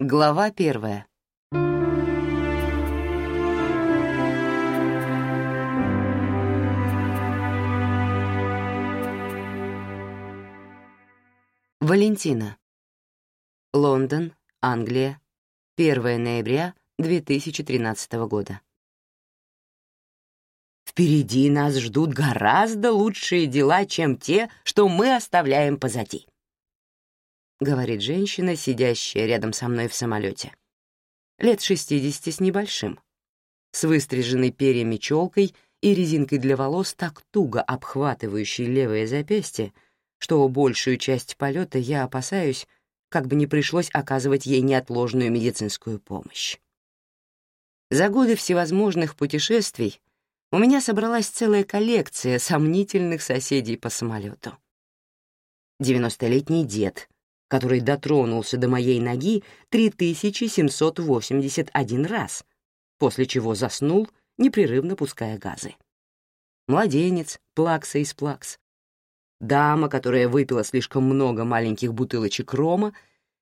Глава первая. Валентина. Лондон, Англия. 1 ноября 2013 года. Впереди нас ждут гораздо лучшие дела, чем те, что мы оставляем позади. Говорит женщина, сидящая рядом со мной в самолете. Лет 60 с небольшим. С выстриженной перьями челкой и резинкой для волос, так туго обхватывающей левое запястье, что большую часть полета я опасаюсь, как бы не пришлось оказывать ей неотложную медицинскую помощь. За годы всевозможных путешествий у меня собралась целая коллекция сомнительных соседей по самолету. Девяностолетний дед, который дотронулся до моей ноги 3781 раз, после чего заснул, непрерывно пуская газы. Младенец, плакса из плакс, Дама, которая выпила слишком много маленьких бутылочек рома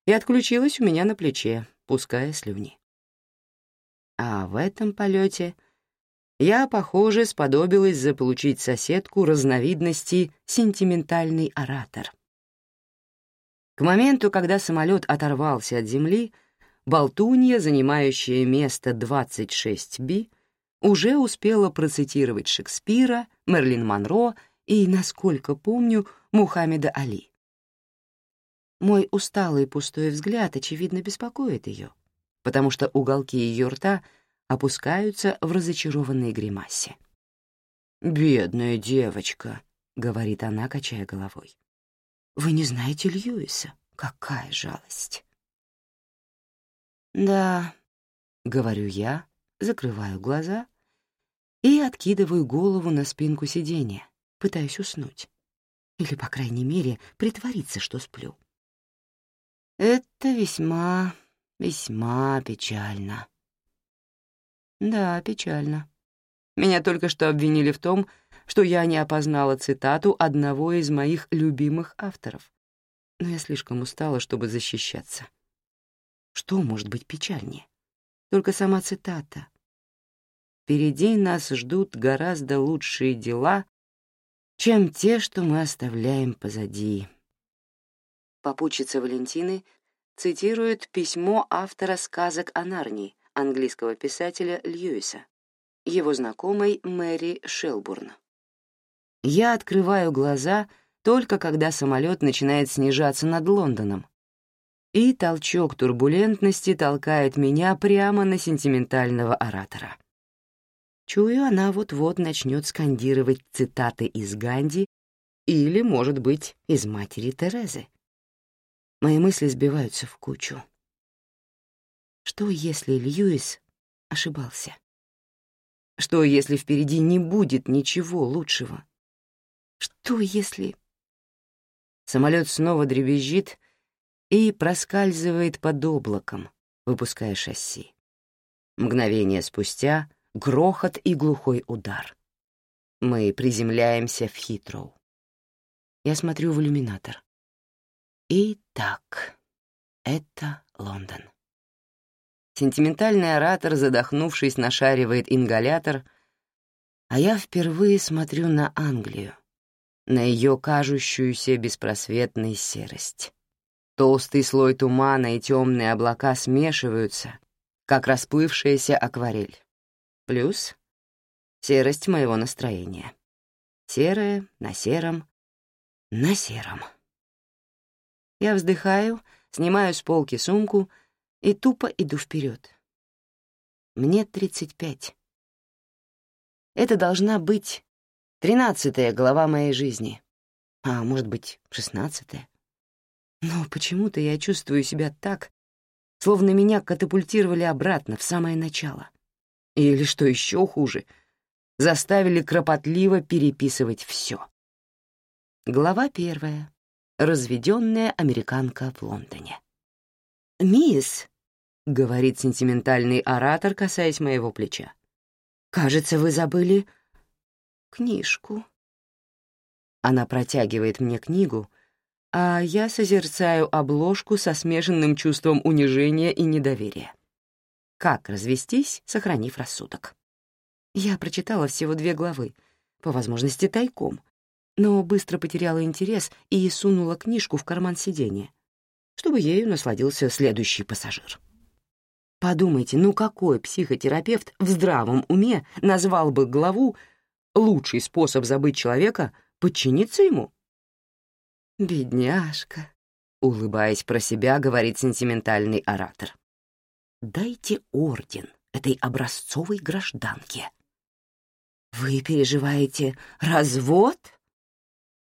и отключилась у меня на плече, пуская слюни. А в этом полете я, похоже, сподобилась заполучить соседку разновидности «сентиментальный оратор». К моменту, когда самолет оторвался от земли, болтунья, занимающая место 26B, уже успела процитировать Шекспира, Мерлин Монро и, насколько помню, Мухаммеда Али. Мой усталый пустой взгляд, очевидно, беспокоит ее, потому что уголки ее рта опускаются в разочарованной гримасе. «Бедная девочка», — говорит она, качая головой. «Вы не знаете Льюиса? Какая жалость!» «Да», — говорю я, закрываю глаза и откидываю голову на спинку сиденья, пытаюсь уснуть. Или, по крайней мере, притвориться, что сплю. Это весьма, весьма печально. Да, печально. Меня только что обвинили в том, что я не опознала цитату одного из моих любимых авторов. Но я слишком устала, чтобы защищаться. Что может быть печальнее? Только сама цитата. «Впереди нас ждут гораздо лучшие дела, чем те, что мы оставляем позади. Попутчица Валентины цитирует письмо автора сказок о Нарнии, английского писателя Льюиса, его знакомой Мэри Шелбурн. Я открываю глаза только когда самолет начинает снижаться над Лондоном, и толчок турбулентности толкает меня прямо на сентиментального оратора. Чую, она вот-вот начнет скандировать цитаты из Ганди или, может быть, из матери Терезы. Мои мысли сбиваются в кучу. Что, если Льюис ошибался? Что, если впереди не будет ничего лучшего? Что, если... Самолет снова дребезжит и проскальзывает под облаком, выпуская шасси. Мгновение спустя грохот и глухой удар. Мы приземляемся в Хитроу. Я смотрю в иллюминатор. Итак, это Лондон. Сентиментальный оратор, задохнувшись, нашаривает ингалятор, а я впервые смотрю на Англию, на ее кажущуюся беспросветной серость. Толстый слой тумана и темные облака смешиваются, как расплывшаяся акварель. Плюс серость моего настроения. Серое на сером, на сером. Я вздыхаю, снимаю с полки сумку и тупо иду вперед. Мне 35. Это должна быть тринадцатая глава моей жизни, а может быть, шестнадцатая. Но почему-то я чувствую себя так, словно меня катапультировали обратно в самое начало. Или, что еще хуже, заставили кропотливо переписывать все. Глава первая. Разведенная американка в Лондоне. «Мисс», — говорит сентиментальный оратор, касаясь моего плеча, «кажется, вы забыли книжку». Она протягивает мне книгу, а я созерцаю обложку со смешанным чувством унижения и недоверия. Как развестись, сохранив рассудок? Я прочитала всего две главы, по возможности тайком, но быстро потеряла интерес и сунула книжку в карман сиденья, чтобы ею насладился следующий пассажир. Подумайте, ну какой психотерапевт в здравом уме назвал бы главу «Лучший способ забыть человека — подчиниться ему»? «Бедняжка», — улыбаясь про себя, говорит сентиментальный оратор. «Дайте орден этой образцовой гражданке». «Вы переживаете развод?»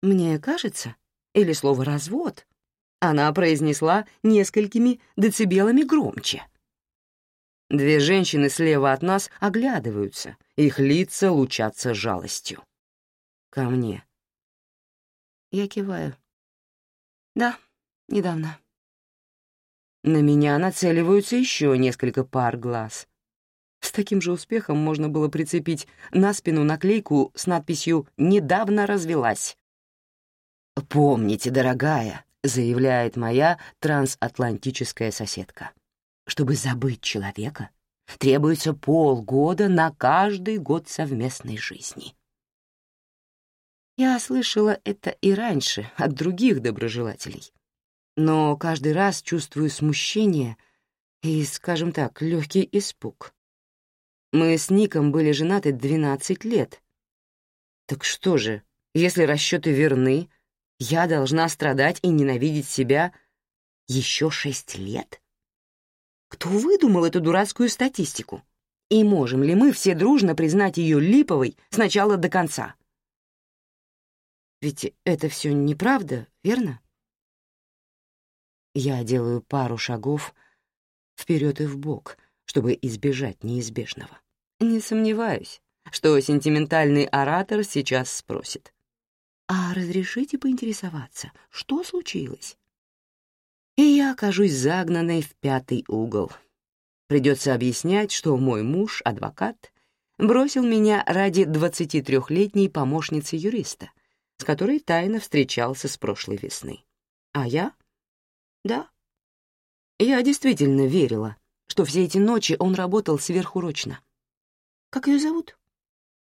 «Мне кажется, или слово «развод» она произнесла несколькими децибелами громче. Две женщины слева от нас оглядываются, их лица лучатся жалостью. Ко мне. Я киваю. Да, недавно. На меня нацеливаются еще несколько пар глаз. С таким же успехом можно было прицепить на спину наклейку с надписью «Недавно развелась». «Помните, дорогая», — заявляет моя трансатлантическая соседка. Чтобы забыть человека, требуется полгода на каждый год совместной жизни. Я слышала это и раньше от других доброжелателей, но каждый раз чувствую смущение и, скажем так, легкий испуг. Мы с Ником были женаты 12 лет. Так что же, если расчеты верны, я должна страдать и ненавидеть себя еще шесть лет? Кто выдумал эту дурацкую статистику? И можем ли мы все дружно признать ее липовой с начала до конца? Ведь это все неправда, верно? Я делаю пару шагов вперед и вбок, чтобы избежать неизбежного. Не сомневаюсь, что сентиментальный оратор сейчас спросит. «А разрешите поинтересоваться, что случилось?» И я окажусь загнанной в пятый угол. Придется объяснять, что мой муж, адвокат, бросил меня ради 23-летней помощницы юриста, с которой тайно встречался с прошлой весны. А я? Да. Я действительно верила, что все эти ночи он работал сверхурочно. Как ее зовут?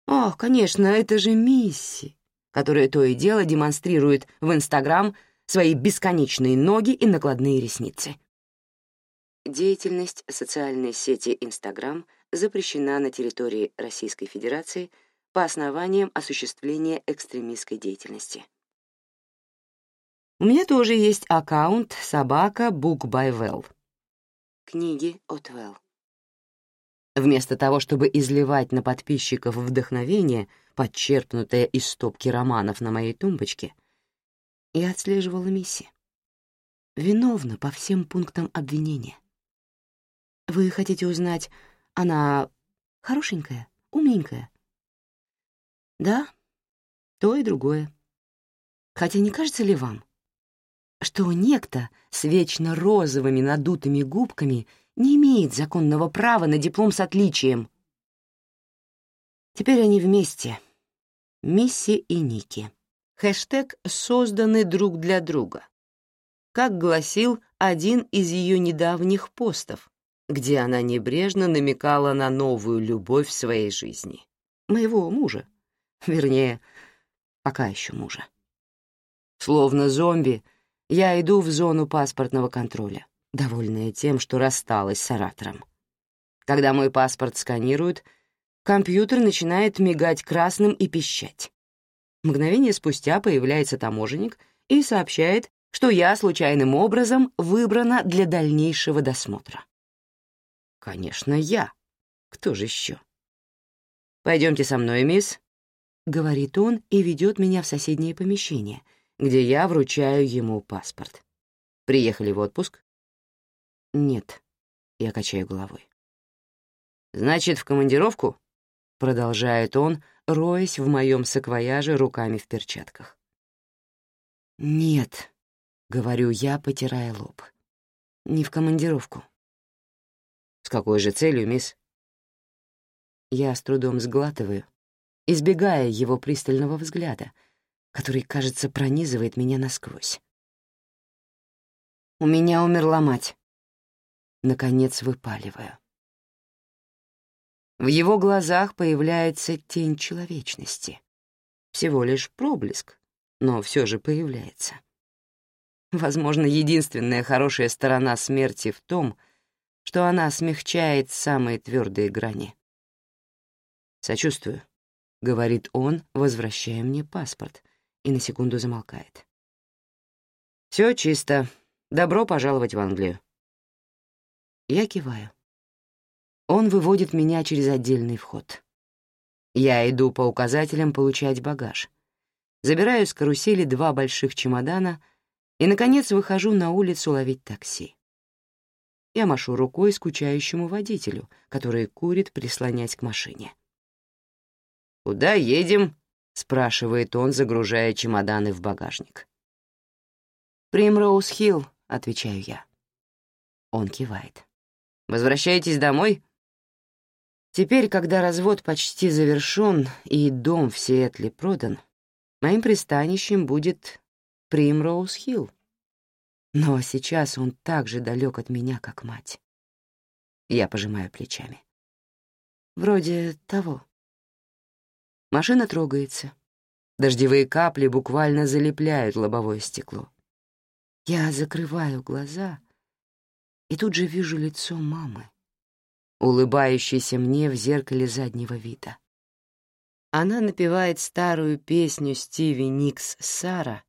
Ох, конечно, это же Мисси, которая то и дело демонстрирует в Инстаграм свои бесконечные ноги и накладные ресницы. Деятельность социальной сети Instagram запрещена на территории Российской Федерации по основаниям осуществления экстремистской деятельности. У меня тоже есть аккаунт собака Book by Well. Книги от Well. Вместо того, чтобы изливать на подписчиков вдохновение, подчерпнутое из стопки романов на моей тумбочке, и отслеживала Мисси. Виновна по всем пунктам обвинения. Вы хотите узнать, она хорошенькая, умненькая? Да, то и другое. Хотя не кажется ли вам, что некто с вечно розовыми надутыми губками не имеет законного права на диплом с отличием? Теперь они вместе, Мисси и Ники. Хэштег созданы друг для друга. Как гласил один из ее недавних постов, где она небрежно намекала на новую любовь в своей жизни. Моего мужа. Вернее, пока еще мужа. Словно зомби, я иду в зону паспортного контроля, довольная тем, что рассталась с оратором. Когда мой паспорт сканируют, компьютер начинает мигать красным и пищать. Мгновение спустя появляется таможенник и сообщает, что я случайным образом выбрана для дальнейшего досмотра. Конечно, я. Кто же еще? Пойдемте со мной, мисс, — говорит он и ведет меня в соседнее помещение, где я вручаю ему паспорт. Приехали в отпуск? Нет, я качаю головой. Значит, в командировку? Продолжает он, роясь в моем саквояже руками в перчатках. «Нет», — говорю я, потирая лоб, — «не в командировку». «С какой же целью, мисс?» Я с трудом сглатываю, избегая его пристального взгляда, который, кажется, пронизывает меня насквозь. У меня умерла мать. Наконец выпаливаю. В его глазах появляется тень человечности. Всего лишь проблеск, но все же появляется. Возможно, единственная хорошая сторона смерти в том, что она смягчает самые твердые грани. «Сочувствую», — говорит он, возвращая мне паспорт, и на секунду замолкает. «Все чисто. Добро пожаловать в Англию». Я киваю. Он выводит меня через отдельный вход. Я иду по указателям получать багаж. Забираю с карусели два больших чемодана и, наконец, выхожу на улицу ловить такси. Я машу рукой скучающему водителю, который курит, прислонясь к машине. «Куда едем?» — спрашивает он, загружая чемоданы в багажник. «Примроуз-Хилл», — отвечаю я. Он кивает. «Возвращаетесь домой?» Теперь, когда развод почти завершён и дом в Сиэтле продан, моим пристанищем будет Примроуз-Хилл. Но сейчас он так же далек от меня, как мать. Я пожимаю плечами. Вроде того. Машина трогается. Дождевые капли буквально залепляют лобовое стекло. Я закрываю глаза и тут же вижу лицо мамы улыбающейся мне в зеркале заднего вида. Она напевает старую песню Стиви Никс «Сара»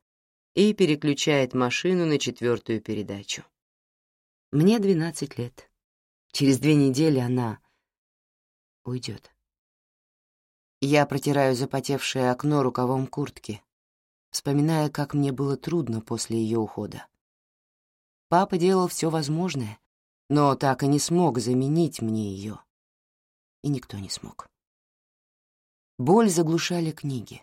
и переключает машину на четвертую передачу. Мне 12 лет. Через две недели она уйдет. Я протираю запотевшее окно рукавом куртки, вспоминая, как мне было трудно после ее ухода. Папа делал все возможное, но так и не смог заменить мне ее. И никто не смог. Боль заглушали книги.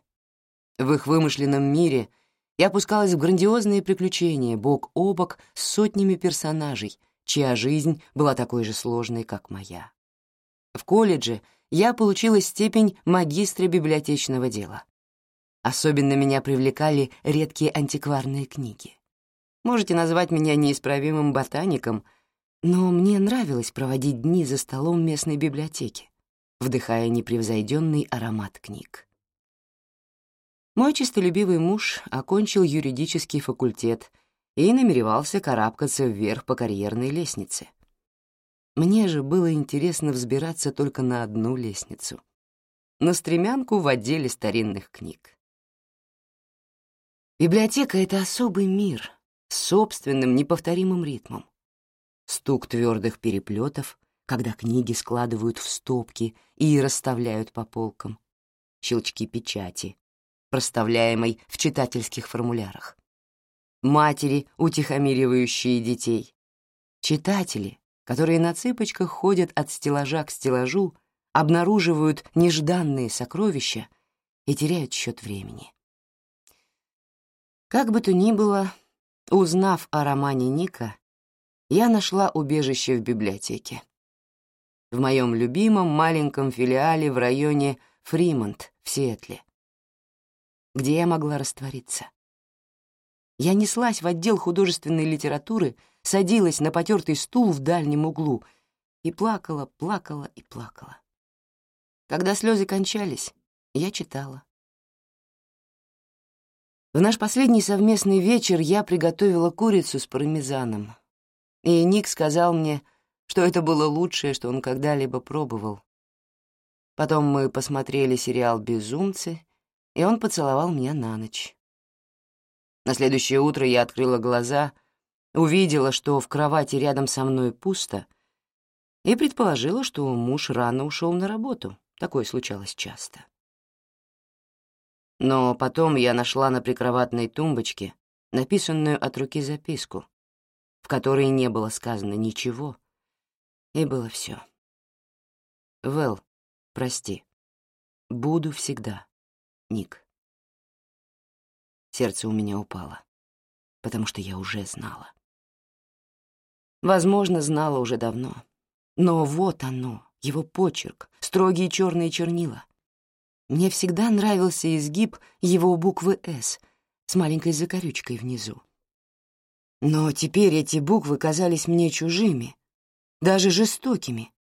В их вымышленном мире я опускалась в грандиозные приключения бок о бок с сотнями персонажей, чья жизнь была такой же сложной, как моя. В колледже я получила степень магистра библиотечного дела. Особенно меня привлекали редкие антикварные книги. Можете назвать меня неисправимым ботаником — но мне нравилось проводить дни за столом местной библиотеки, вдыхая непревзойденный аромат книг. Мой честолюбивый муж окончил юридический факультет и намеревался карабкаться вверх по карьерной лестнице. Мне же было интересно взбираться только на одну лестницу — на стремянку в отделе старинных книг. Библиотека — это особый мир с собственным неповторимым ритмом стук твердых переплетов, когда книги складывают в стопки и расставляют по полкам, щелчки печати, проставляемой в читательских формулярах, матери, утихомиривающие детей, читатели, которые на цыпочках ходят от стеллажа к стеллажу, обнаруживают нежданные сокровища и теряют счет времени. Как бы то ни было, узнав о романе Ника, я нашла убежище в библиотеке. В моем любимом маленьком филиале в районе Фримонт в Сиэтле, где я могла раствориться. Я неслась в отдел художественной литературы, садилась на потертый стул в дальнем углу и плакала, плакала и плакала. Когда слезы кончались, я читала. В наш последний совместный вечер я приготовила курицу с пармезаном, и Ник сказал мне, что это было лучшее, что он когда-либо пробовал. Потом мы посмотрели сериал «Безумцы», и он поцеловал меня на ночь. На следующее утро я открыла глаза, увидела, что в кровати рядом со мной пусто, и предположила, что муж рано ушел на работу. Такое случалось часто. Но потом я нашла на прикроватной тумбочке написанную от руки записку, в которой не было сказано ничего, и было все. Вэл, прости. Буду всегда. Ник. Сердце у меня упало, потому что я уже знала. Возможно, знала уже давно. Но вот оно, его почерк, строгие черные чернила. Мне всегда нравился изгиб его буквы «С» с маленькой закорючкой внизу. Но теперь эти буквы казались мне чужими, даже жестокими,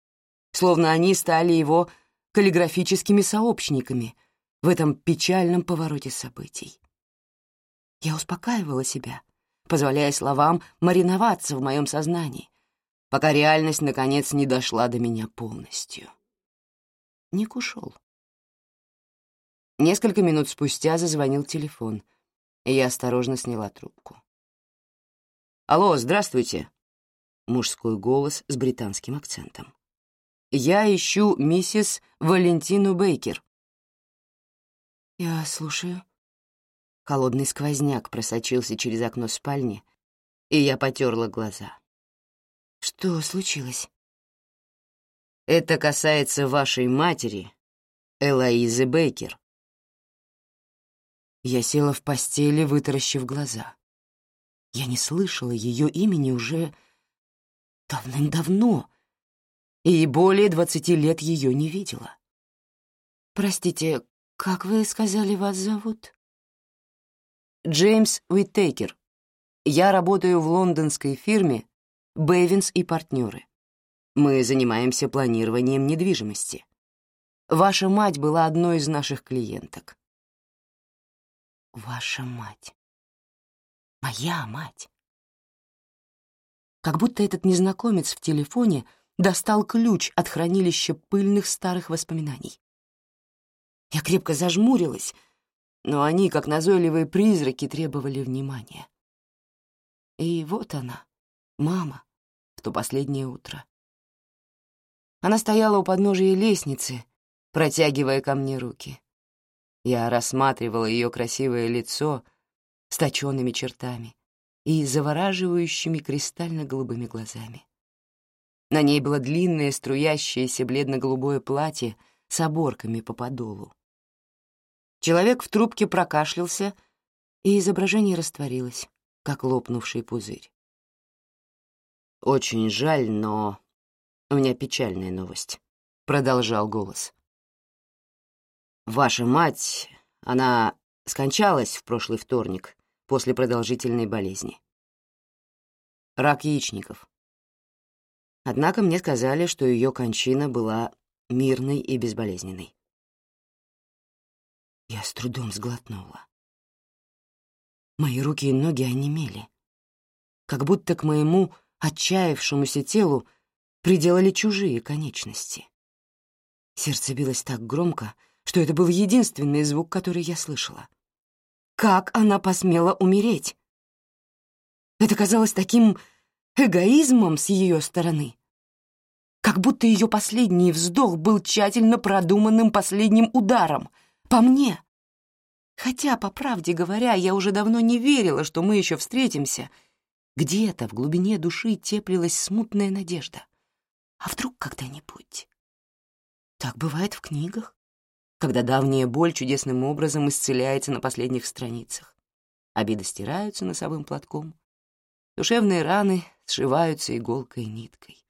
словно они стали его каллиграфическими сообщниками в этом печальном повороте событий. Я успокаивала себя, позволяя словам мариноваться в моем сознании, пока реальность, наконец, не дошла до меня полностью. Ник ушел. Несколько минут спустя зазвонил телефон, и я осторожно сняла трубку. «Алло, здравствуйте!» Мужской голос с британским акцентом. «Я ищу миссис Валентину Бейкер». «Я слушаю». Холодный сквозняк просочился через окно спальни, и я потерла глаза. «Что случилось?» «Это касается вашей матери, Элоизы Бейкер», я села в постели, вытаращив глаза. Я не слышала ее имени уже давным-давно и более двадцати лет ее не видела. «Простите, как вы сказали, вас зовут?» «Джеймс Уиттейкер. Я работаю в лондонской фирме «Бэвинс и партнеры». Мы занимаемся планированием недвижимости. Ваша мать была одной из наших клиенток. Ваша мать. Моя мать. Как будто этот незнакомец в телефоне достал ключ от хранилища пыльных старых воспоминаний. Я крепко зажмурилась, но они, как назойливые призраки, требовали внимания. И вот она, мама, в то последнее утро. Она стояла у подножия лестницы, протягивая ко мне руки. Я рассматривала ее красивое лицо с точенными чертами и завораживающими кристально-голубыми глазами. На ней было длинное струящееся бледно-голубое платье с оборками по подолу. Человек в трубке прокашлялся, и изображение растворилось, как лопнувший пузырь. «Очень жаль, но у меня печальная новость», — продолжал голос. Ваша мать, она скончалась в прошлый вторник после продолжительной болезни. Рак яичников. Однако мне сказали, что ее кончина была мирной и безболезненной. Я с трудом сглотнула. Мои руки и ноги онемели, как будто к моему отчаявшемуся телу приделали чужие конечности. Сердце билось так громко, что это был единственный звук, который я слышала. Как она посмела умереть? Это казалось таким эгоизмом с ее стороны. Как будто ее последний вздох был тщательно продуманным последним ударом. По мне. Хотя, по правде говоря, я уже давно не верила, что мы еще встретимся. Где-то в глубине души теплилась смутная надежда. А вдруг когда-нибудь? Так бывает в книгах когда давняя боль чудесным образом исцеляется на последних страницах. Обиды стираются носовым платком, душевные раны сшиваются иголкой и ниткой.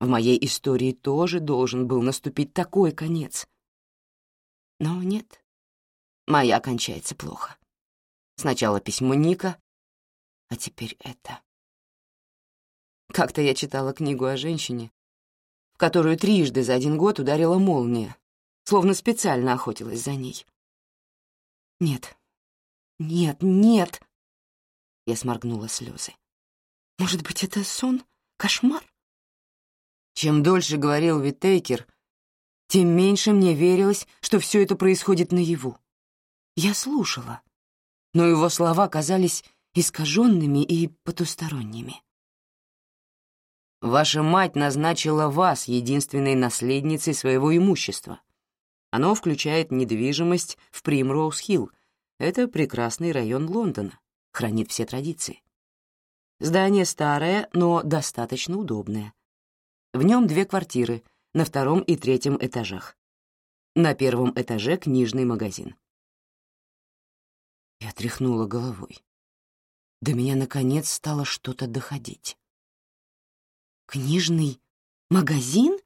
В моей истории тоже должен был наступить такой конец. Но нет, моя кончается плохо. Сначала письмо Ника, а теперь это. Как-то я читала книгу о женщине, в которую трижды за один год ударила молния, словно специально охотилась за ней. «Нет, нет, нет!» Я сморгнула слезы. «Может быть, это сон? Кошмар?» Чем дольше говорил Витейкер, тем меньше мне верилось, что все это происходит наяву. Я слушала, но его слова казались искаженными и потусторонними. «Ваша мать назначила вас единственной наследницей своего имущества», оно включает недвижимость в Примроуз-Хилл. Это прекрасный район Лондона, хранит все традиции. Здание старое, но достаточно удобное. В нем две квартиры на втором и третьем этажах. На первом этаже книжный магазин. Я тряхнула головой. До меня, наконец, стало что-то доходить. «Книжный магазин?»